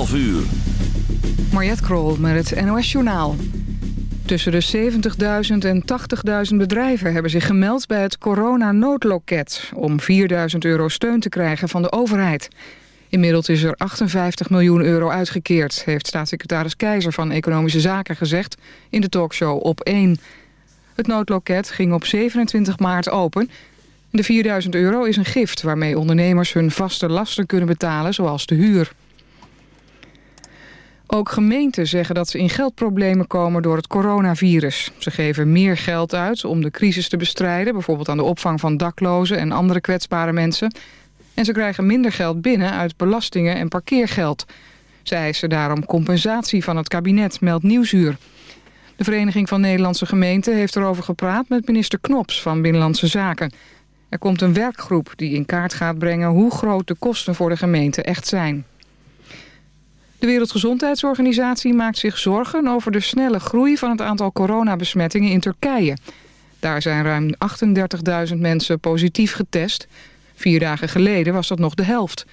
11 uur. Krol met het NOS Journaal. Tussen de 70.000 en 80.000 bedrijven hebben zich gemeld bij het corona-noodloket... om 4.000 euro steun te krijgen van de overheid. Inmiddels is er 58 miljoen euro uitgekeerd... heeft staatssecretaris Keizer van Economische Zaken gezegd in de talkshow Op 1. Het noodloket ging op 27 maart open. De 4000 euro is een gift waarmee ondernemers hun vaste lasten kunnen betalen, zoals de huur. Ook gemeenten zeggen dat ze in geldproblemen komen door het coronavirus. Ze geven meer geld uit om de crisis te bestrijden... bijvoorbeeld aan de opvang van daklozen en andere kwetsbare mensen. En ze krijgen minder geld binnen uit belastingen en parkeergeld. Ze eisen daarom compensatie van het kabinet, meldt Nieuwsuur. De Vereniging van Nederlandse Gemeenten heeft erover gepraat... met minister Knops van Binnenlandse Zaken. Er komt een werkgroep die in kaart gaat brengen... hoe groot de kosten voor de gemeente echt zijn. De Wereldgezondheidsorganisatie maakt zich zorgen over de snelle groei van het aantal coronabesmettingen in Turkije. Daar zijn ruim 38.000 mensen positief getest. Vier dagen geleden was dat nog de helft.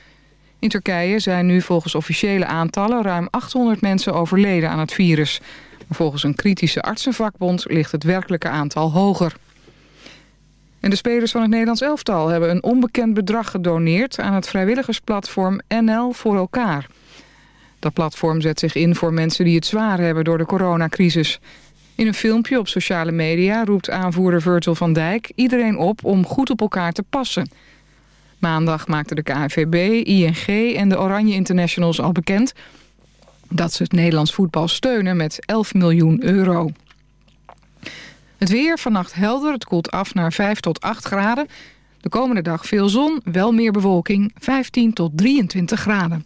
In Turkije zijn nu volgens officiële aantallen ruim 800 mensen overleden aan het virus. Volgens een kritische artsenvakbond ligt het werkelijke aantal hoger. En de spelers van het Nederlands elftal hebben een onbekend bedrag gedoneerd... aan het vrijwilligersplatform NL voor elkaar... Dat platform zet zich in voor mensen die het zwaar hebben door de coronacrisis. In een filmpje op sociale media roept aanvoerder Virgil van Dijk iedereen op om goed op elkaar te passen. Maandag maakten de KNVB, ING en de Oranje Internationals al bekend dat ze het Nederlands voetbal steunen met 11 miljoen euro. Het weer vannacht helder, het koelt af naar 5 tot 8 graden. De komende dag veel zon, wel meer bewolking, 15 tot 23 graden.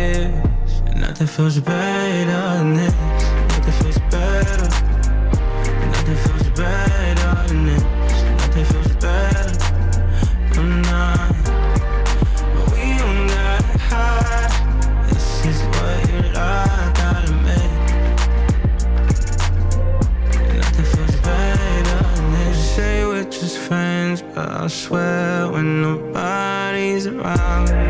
this. And nothing feels better than this. Nothing feels better. Nothing feels better than this. Nothing feels better. I'm not. But we don't gotta hide. This is what you like. Gotta. Nothing feels better than this. You say we're just friends, but I swear when nobody's around.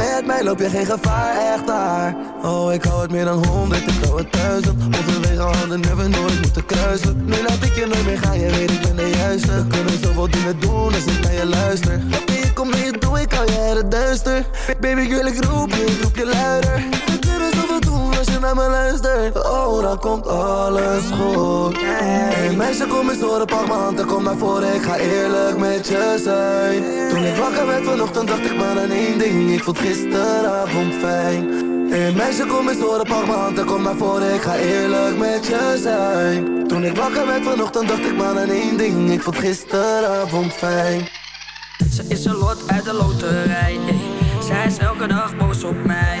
met mij loop je geen gevaar, echt daar Oh, ik hou het meer dan honderd, ik hou het duizend. Onze wegen handen never nooit moeten kruisen. Nu laat ik je nooit meer gaan, je weet ik ben de juiste. We kunnen zoveel dingen doen als ik naar je luister. Ik kom mee, doe ik al jaren duister. Baby, girl, ik roep je, ik roep je luider als je naar me luistert. Oh, dan komt alles goed. Hey, meisje, kom eens horen, pak m'n kom naar voren. Ik ga eerlijk met je zijn. Toen ik wakker werd vanochtend dacht ik maar aan één ding. Ik vond gisteravond fijn. Hey meisje kom eens horen, pak m'n kom naar voren. Ik ga eerlijk met je zijn. Toen ik wakker werd vanochtend dacht ik maar aan één ding. Ik vond gisteravond fijn. Ze is een lot uit de loterij Zij is elke dag boos op mij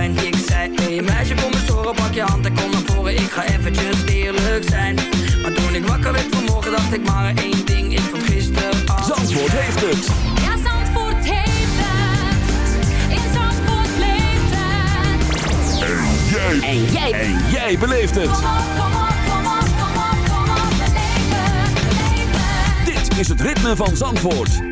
fijn Ik zei hey meisje kom eens horen, pak je hand en kom naar voren Ik ga eventjes eerlijk zijn Maar toen ik wakker werd vanmorgen dacht ik maar één ding Ik vond gisteravond Zandvoort heeft het Ja, Zandvoort heeft het. In Zandvoort leeft het. Jij. En jij. En jij beleeft het. Kom op, kom op, kom op, kom op, kom op. Beleef het, beleef het. Dit is het ritme van Zandvoort.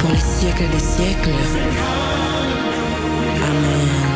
Pour les siècles des siècles. Amen.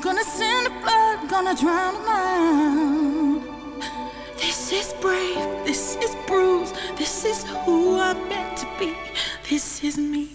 Gonna send a flood, gonna drown a mind. This is brave, this is bruised, this is who I'm meant to be, this is me.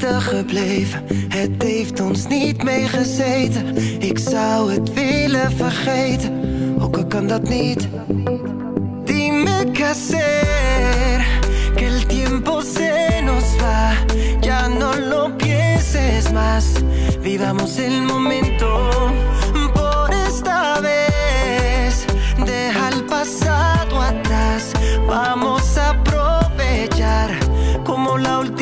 Gebleven? Het heeft ons niet meegezeten. Ik zou het willen vergeten, ook al kan dat niet. Dime qué hacer, que el tiempo se nos va. Ya no lo pienses más, vivamos el momento. Por esta vez, deja el pasado atrás. Vamos a aprovechar como la última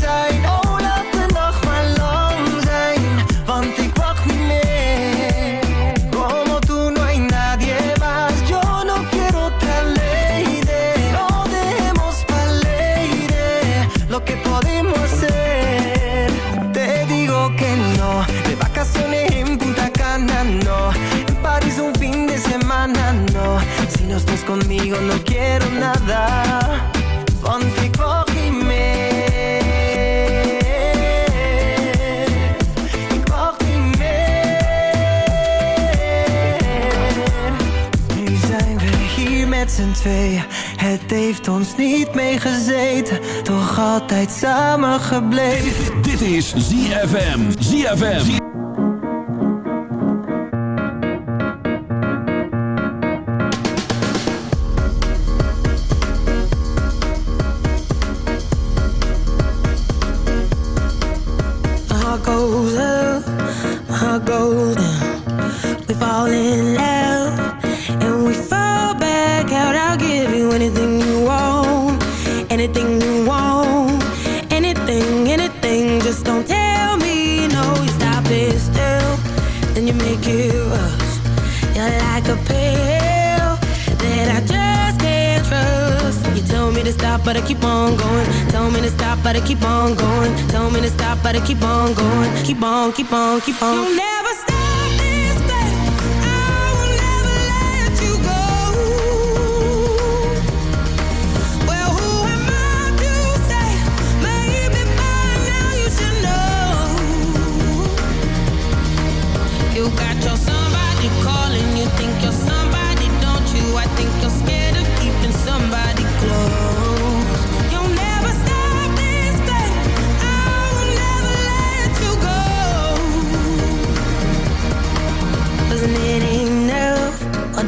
Gebleven. Dit is ZFM. ZFM.